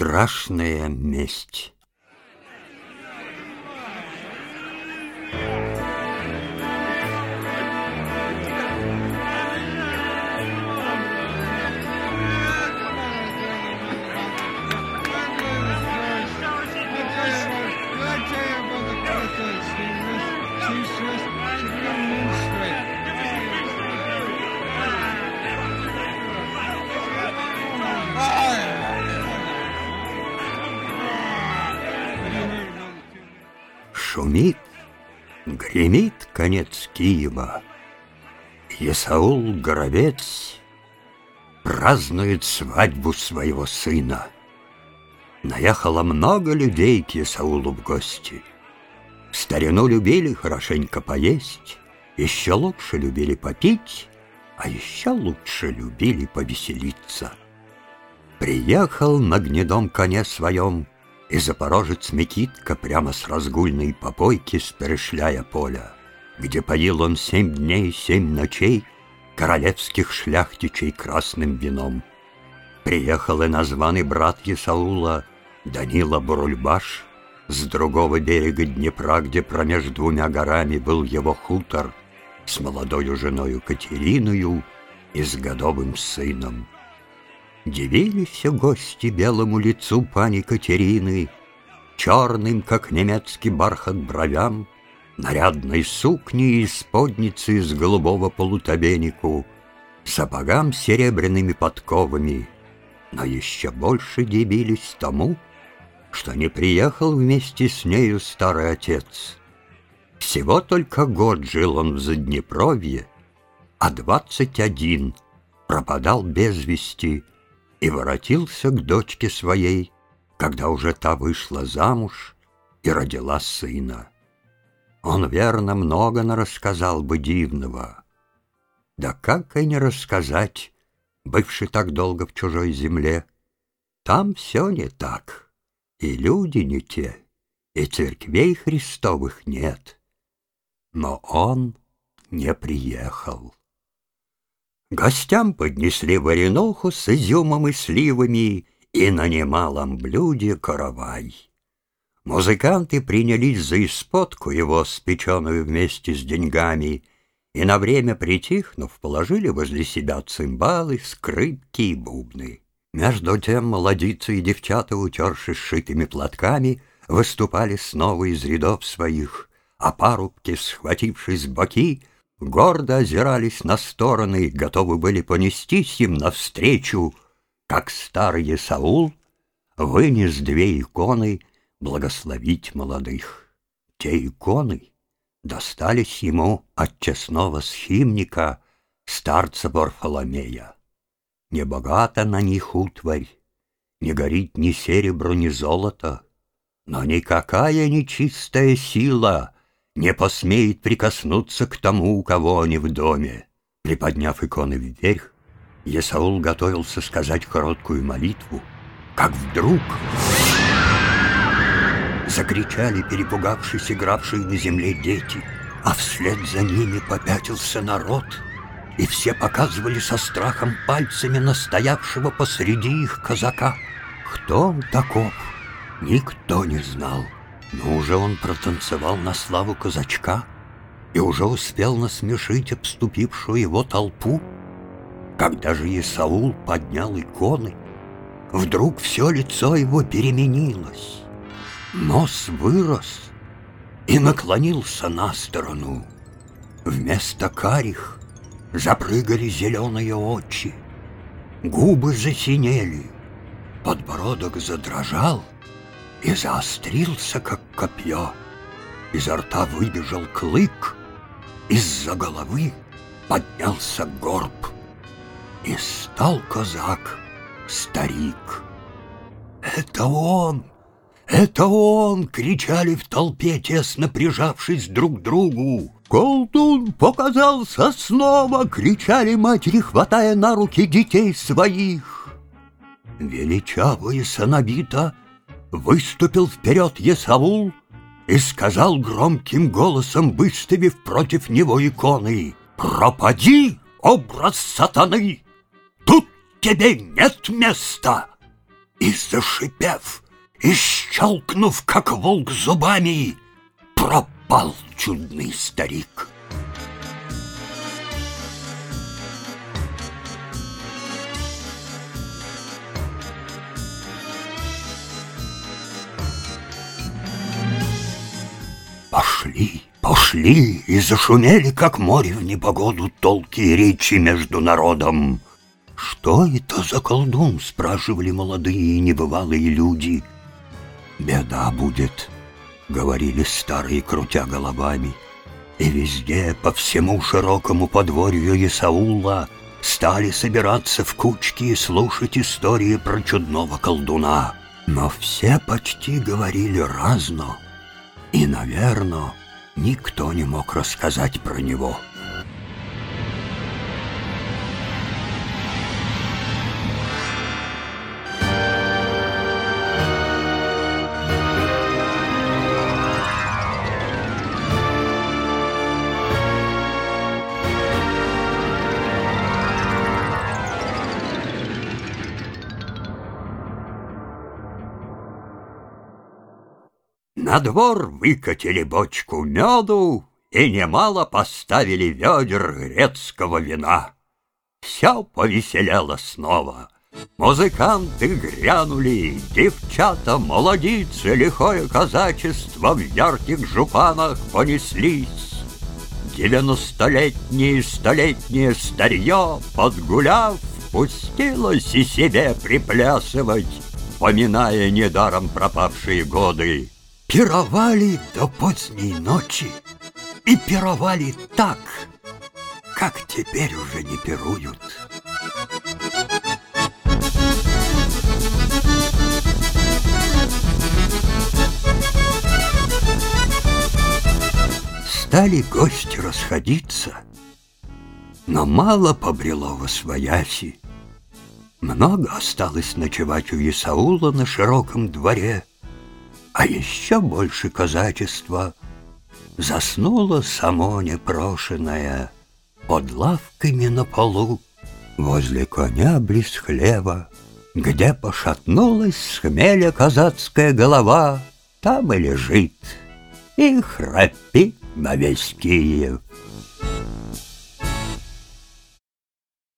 Страшная месть. Шумит, гремит конец Киева. Исаул Горовец празднует свадьбу своего сына. Наехало много людей к Исаулу в гости. В старину любили хорошенько поесть, еще лучше любили попить, а еще лучше любили повеселиться. Приехал на гнедом коне своем и запорожец Микитка прямо с разгульной попойки с поля, где поил он семь дней, семь ночей королевских шляхтичей красным вином. Приехал и названный брат Есаула Данила Бурульбаш с другого берега Днепра, где промеж двумя горами был его хутор с молодою женою Катериною и с годовым сыном. Дивились гости белому лицу пани Катерины, Черным, как немецкий бархат бровям, Нарядной сукни и сподницы из голубого полутобенику, Сапогам серебряными подковами, Но еще больше дивились тому, Что не приехал вместе с нею старый отец. Всего только год жил он в Заднепровье, А двадцать один пропадал без вести — и воротился к дочке своей, когда уже та вышла замуж и родила сына. Он, верно, много нарассказал бы дивного. Да как и не рассказать, бывший так долго в чужой земле. Там все не так, и люди не те, и церквей Христовых нет. Но он не приехал. Гостям поднесли варенуху с изюмом и сливами и на немалом блюде каравай. Музыканты принялись за исподку его, спеченную вместе с деньгами, и на время притихнув, положили возле себя цимбалы, скрипки и бубны. Между тем молодицы и девчата, утершись шитыми платками, выступали снова из рядов своих, а парубки, схватившись боки, гордо озирались на стороны, готовы были понестись им навстречу, как старый Саул вынес две иконы благословить молодых. Те иконы достались ему от честного схимника, старца Варфоломея. Небогата на них утварь, не горит ни серебро, ни золото, но никакая нечистая сила — не посмеет прикоснуться к тому, у кого они в доме. Приподняв иконы вверх, Есаул готовился сказать короткую молитву, как вдруг закричали перепугавшись игравшие на земле дети, а вслед за ними попятился народ, и все показывали со страхом пальцами настоявшего посреди их казака. Кто он таков, никто не знал. Но уже он протанцевал на славу казачка и уже успел насмешить обступившую его толпу. Когда же Исаул поднял иконы, вдруг все лицо его переменилось. Нос вырос и наклонился на сторону. Вместо карих запрыгали зеленые очи, губы засинели, подбородок задрожал — и заострился, как копье. Изо рта выбежал клык, из-за головы поднялся горб, и стал казак старик. «Это он! Это он!» — кричали в толпе, тесно прижавшись друг к другу. «Колдун показался снова!» — кричали матери, хватая на руки детей своих. Величавая санабита выступил вперед Есаул и сказал громким голосом, выставив против него иконы, «Пропади, образ сатаны! Тут тебе нет места!» и зашипев, и щелкнув, как волк зубами, пропал чудный старик. Пошли, пошли и зашумели, как море в непогоду, толки речи между народом. «Что это за колдун?» — спрашивали молодые и небывалые люди. «Беда будет», — говорили старые, крутя головами. И везде, по всему широкому подворью Исаула, стали собираться в кучки и слушать истории про чудного колдуна. Но все почти говорили разно, и, наверное, никто не мог рассказать про него. На двор выкатили бочку меду и немало поставили ведер грецкого вина. Все повеселело снова. Музыканты грянули, девчата, молодицы, лихое казачество в ярких жупанах понеслись. Девяностолетнее столетнее старье, подгуляв, пустилось и себе приплясывать, поминая недаром пропавшие годы. Пировали до поздней ночи и пировали так, как теперь уже не пируют. Стали гости расходиться, но мало побрело во свояси. Много осталось ночевать у Исаула на широком дворе — а еще больше казачества Заснуло само непрошенное Под лавками на полу, Возле коня близ хлева, Где пошатнулась с хмеля казацкая голова, Там и лежит, и храпит на весь Киев.